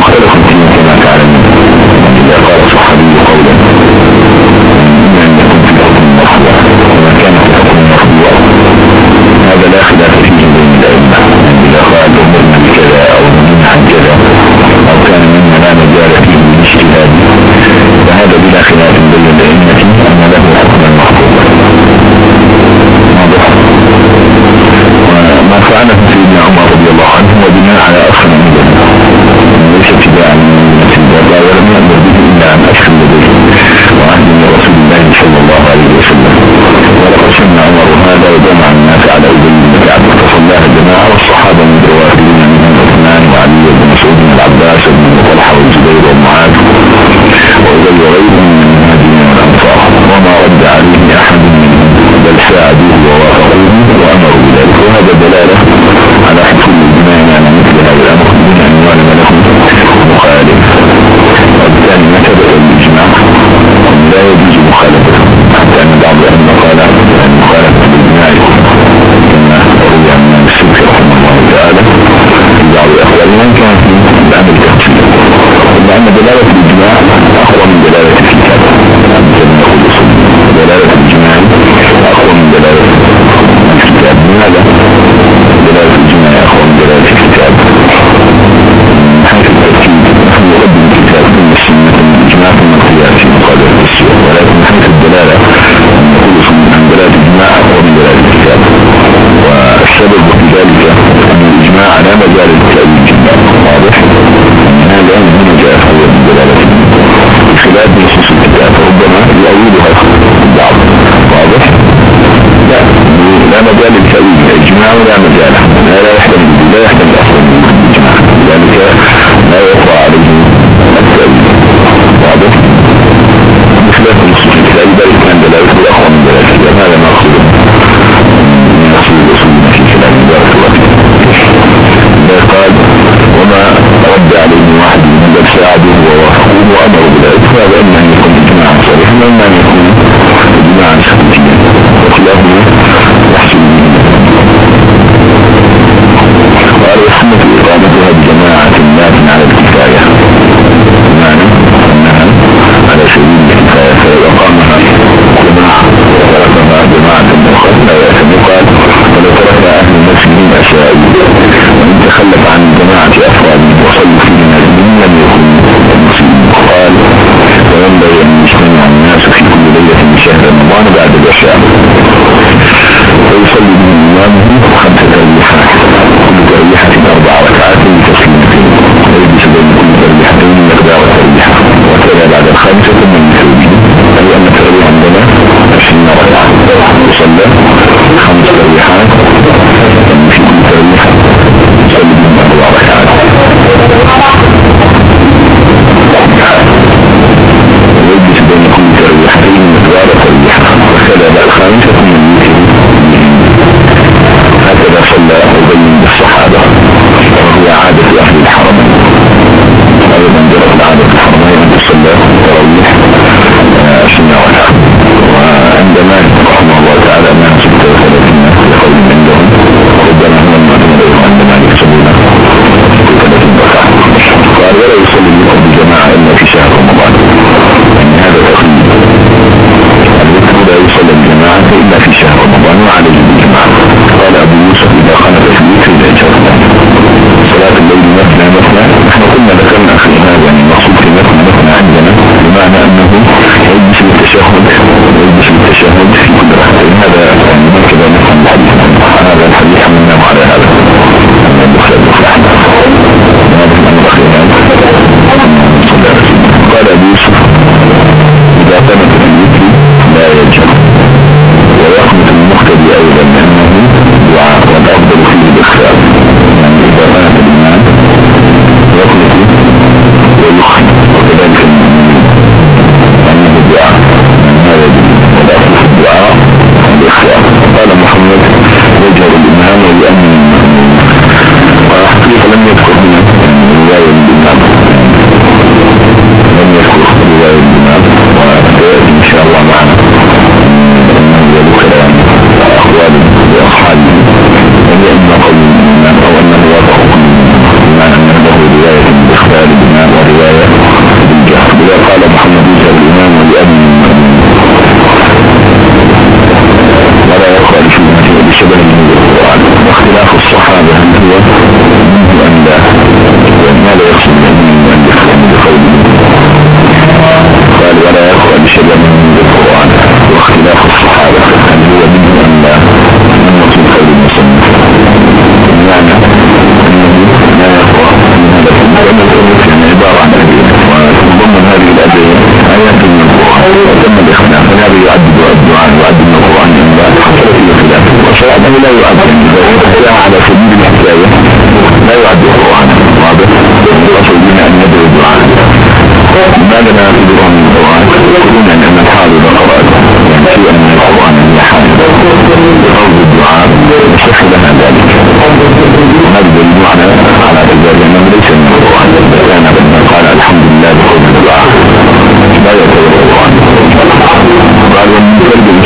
Hayır. ساعدوه ووافقوه وأمروا بذلك وهذا دلالة الجلية عن الإجماع على مجال الجلية واضح من هذا من جاء خير دلالته خلاف نصوص الكتاب ربما يؤولها بعض واضح لا لا مجال الجلية إجماع ولا aleyhi شهد لا يؤدي الحكاية على سبيل الحكاية لا يؤدي القرآن واضح الرسول بنا أن يدعو الدعاء ما لنا يدعو من الدعاء كلنا أن الحال القرآن. يعني شيئا من القرآن أن يحاول بفوز الدعاء. نشف لنا ذلك. نبذل المعنى على إجابة من ليس من القرآن. كان بمن قال الحمد لله بفوز الدعاء لا يؤدي القرآن. قال ومن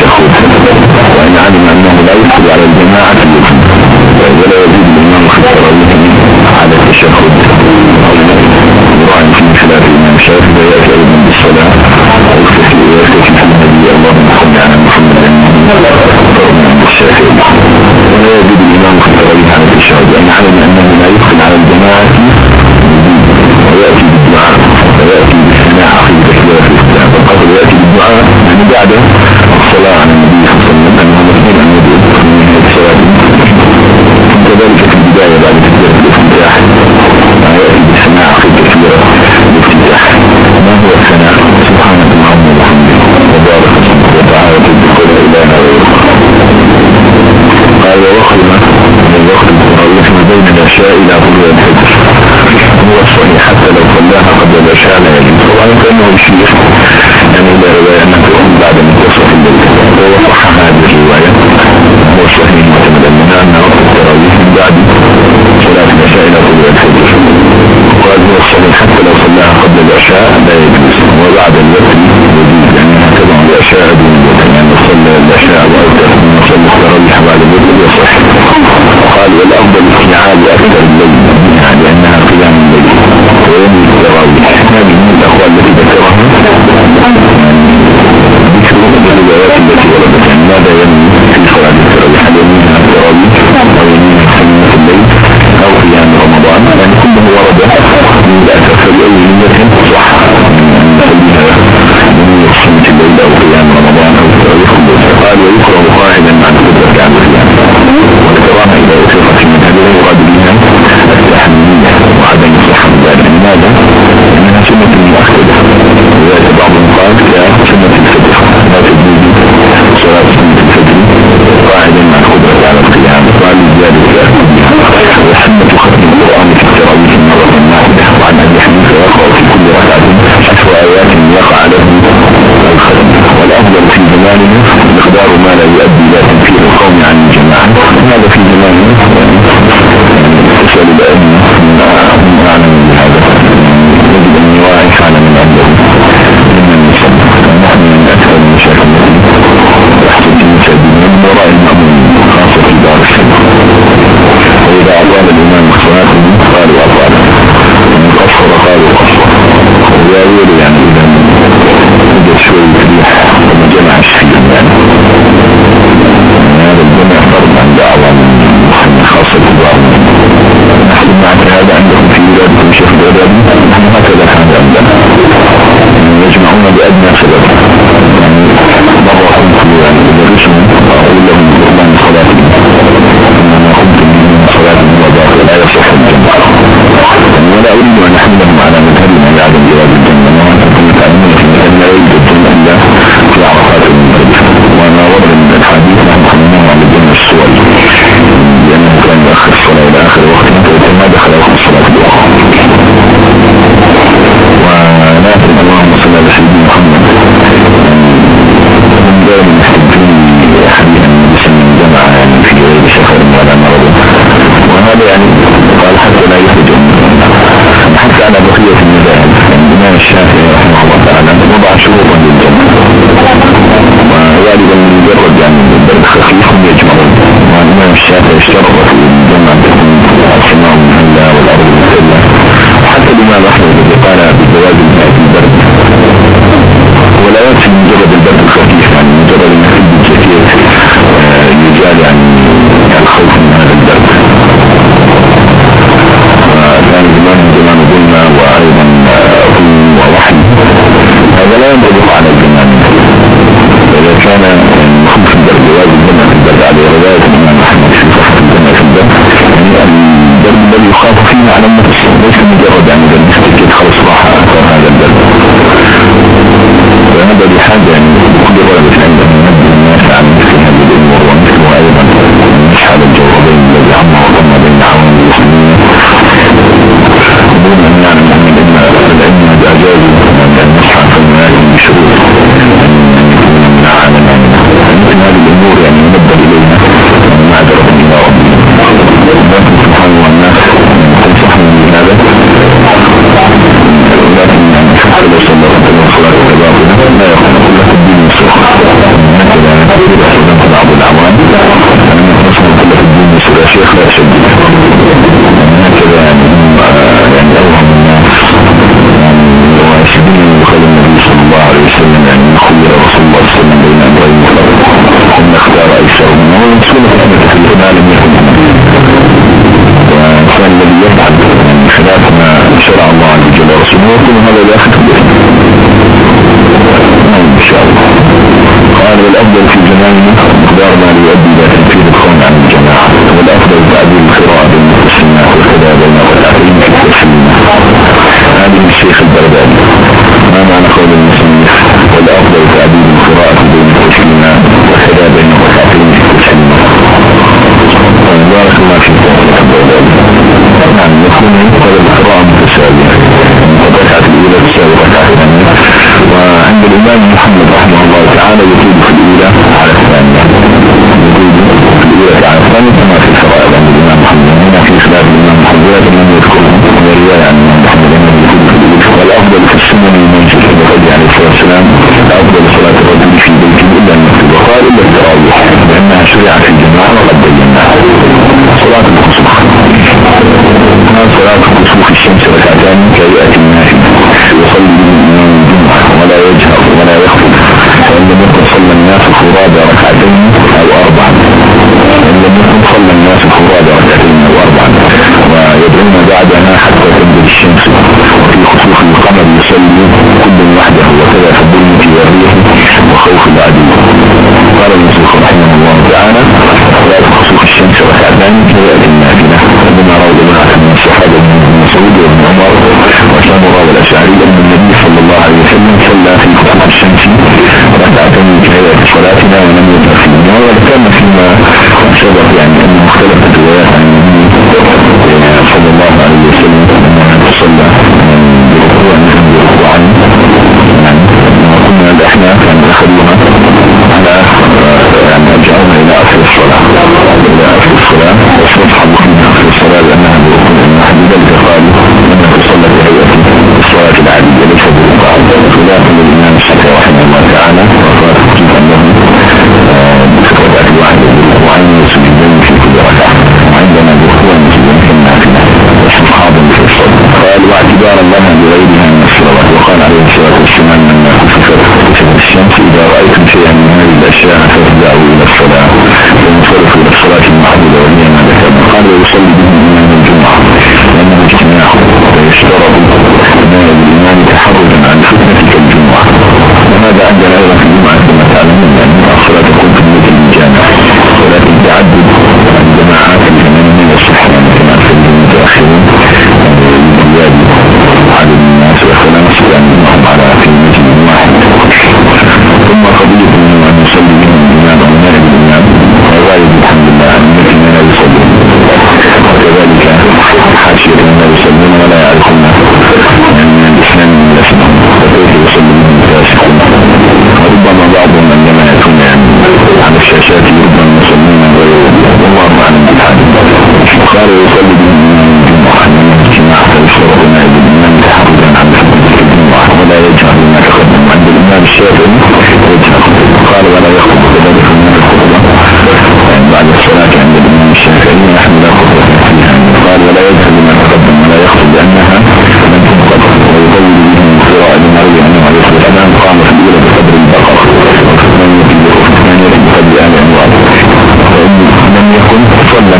show. ووخلنا من وقت المتطرف ما بين العشاء إلى طلوع الفجر هو الصحيح حتى لو صلاها قبل العشاء لا يجب. طبعا كأنه الشيخ يعني إذا رواية أنها تكون بعد منتصف الليل وهو صح هذه الرواية. هو الصحيح معتمد أن وقت التراويح من بعد صلاة العشاء إلى طلوع الفجر قال هو الصحيح حتى لو صلاها قبل العشاء لا يجوز. وبعد الوقت يجوز. يعني تبع العشاء دون يعني صلى العشاء وأوتى من صلى التراويح بعد الوقت. قال والأفضل استعاد أكثر الليل منها لأنها قيام الليل ويوم التراويح هذه من الأخوة التي ذكرها ذكر الروايات التي وردت عن ماذا ينمي Jeffers, da yetiyor أو ويدعون بعدها حتى تنزل الشمس. وفي خسوف القمر يصلي كل وحده وكذا في الظلمة والريح وخوف العدو. قال المسيح رحمه الله تعالى رأت خسوف الشمس وكعبان ويأتي النافلة. بما روض منها من الصحابة من مسعود وابن عمر وسامر والأشعري أن النبي صلى الله عليه وسلم صلى في خسوف الشمس ركعتين كهيئة صلاتنا ولم يدخل وكان فيما سبق يعني أن مختلف روايات عن صلى الله عليه وسلم. صلى بركوع نحن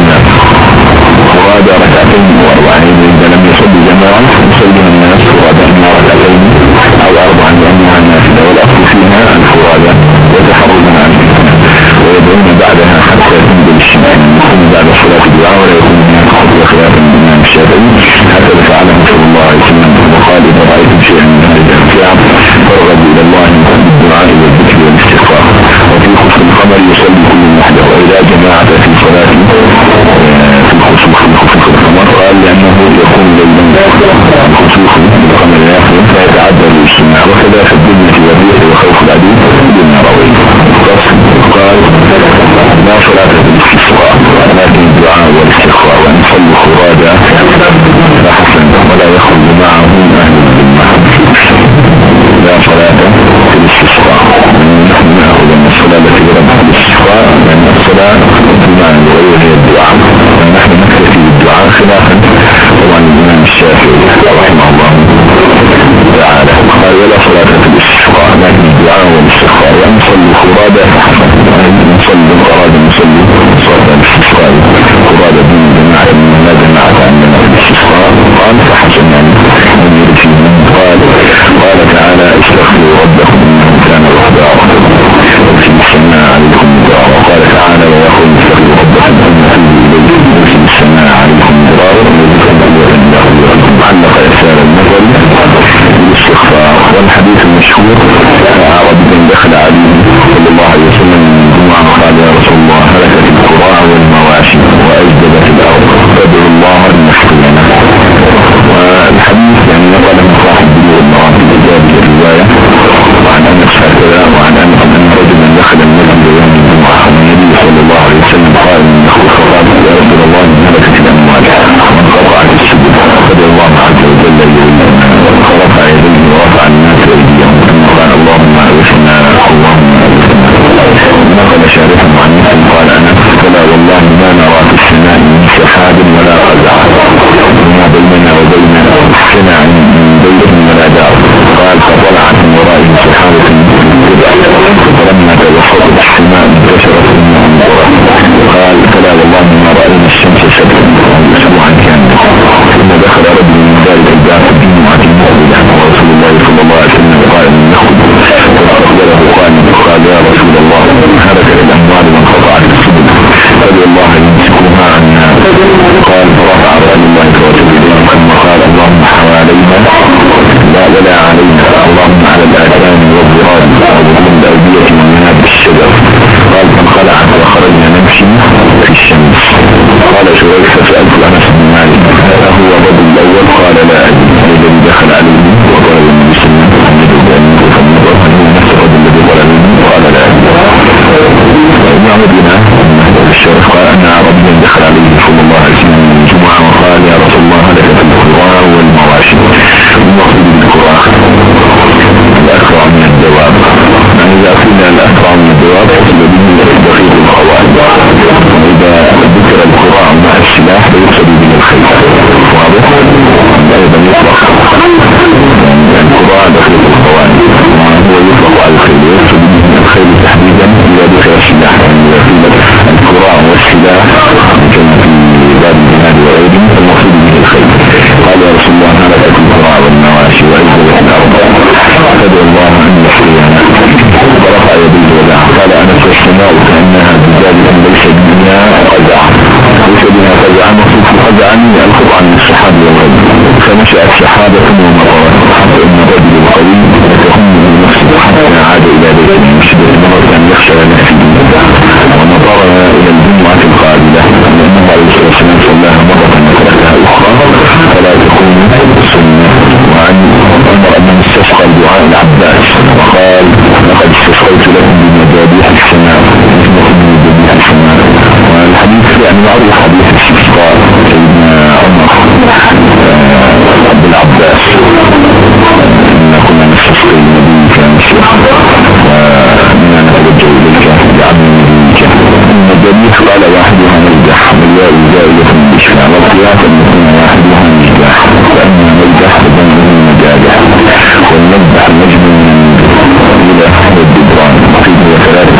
يتمنى فراد ركعتين وأربعين إذا لم يصد جماعة يصلي الناس فراد اما ركعتين أو اربعا لانها نافلة والاصل فيها الفراد وتحرز عن ويدعون بعدها حتى يتم بالاجتماع. يكون بعد صلاة الدعاء ولا يكون من خطوة خلاف الإمام الشافعي. حتى فعله صلى الله عليه وسلم. وقال إذا رأيتم شيئا من هذه الانفعال فرغبوا خصوصا رقم الآخر فيتعدى الاجتماع وكذا في الدنيا والريح وخوف العديد في النبوي قال لا صلاة بالاستسقاء ولكن الدعاء والاستسقاء ونصلي خراجا العليم قال اللهم رأينا الشمس سبعا Medina بيته المسجد مرة يخشى نفسه ونظر إلى الجمعة القابلة بالإشفاع والقياس أن يكون واحدها نجح فأنها نجح بذنبه مجاجح والنجح نجم إلى الدبران فيه ثلاثة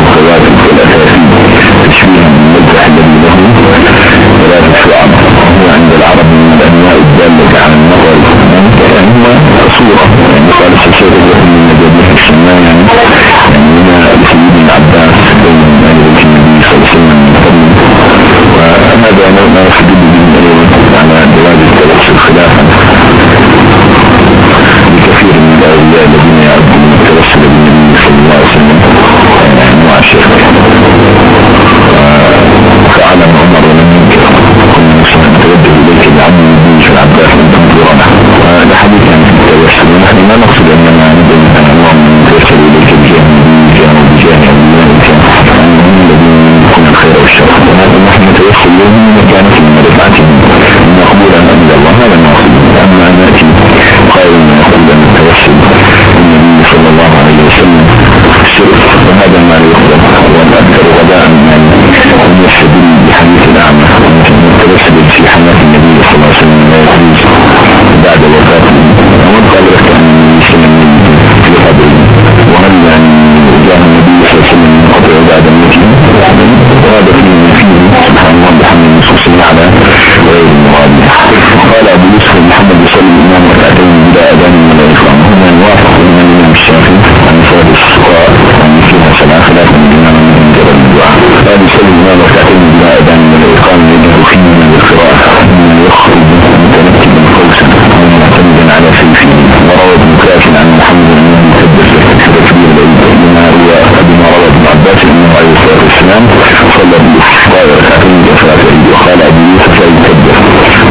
صلى بالاستسقاء ركعتين بصلاه العيد وقال ابو يوسف يكبر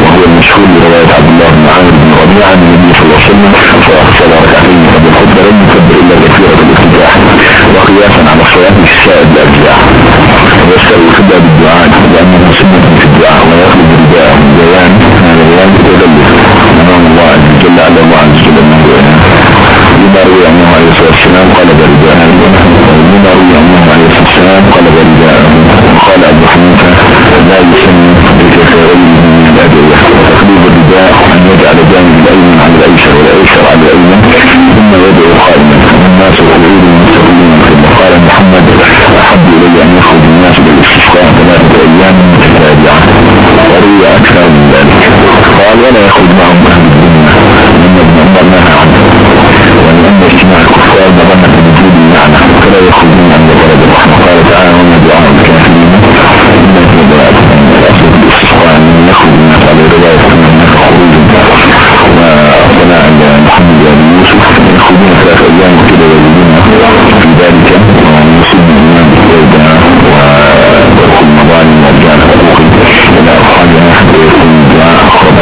وهو المشهور بروايه عبد الله بن عامر بن ربيعه عن النبي صلى الله عليه وسلم فاصل ركعتين قبل الخطبه لم يكبر الا تكبيره الافتتاح وقياسا على الصلاه في السائد الاجزاء ويسال الخطبه بالدعاء لأنه سنه في الدعاء ويخرج رداءه من بيان هذا بيان تدلل امام الله عز وجل على الله عز وجل انه لما روي عنه عليه الصلاة والسلام قال برداء لما روي عنه عليه والسلام قال برداء وقال أبو حنيفة لا يسمى بكثيرين من الأدوية وتقليد الرداء أن يجعل جانب الأيمن على الأيسر والأيسر على الأيمن ثم يدعو قائما الناس يقولون مستقيمين وقال محمد أحب إلي أن يخرج الناس بالاستسقاء ثلاثة أيام متتابعة وروي أكثر من ذلك قال ولا يخرج معهم أهل الدنيا لأن ابن عمر نهى عنه ولأن اجتماع الكفار مظنة وجود فلا يخرجون عن ولد الرحمة قال تعالى وما دعاء الكافرين إلا في ضلال الأصل في الاستسقاء أن يخرج الناس على رواية ثم هناك خروج وصلاة عند محمد بن يوسف يخرجون ثلاث أيام وكذا يجدون في ذلك ويصيب الإمام بالسيدة ويدخل المظالم وأرجان حقوقي إلى أصحابها حتى يكون الدعاء أخرج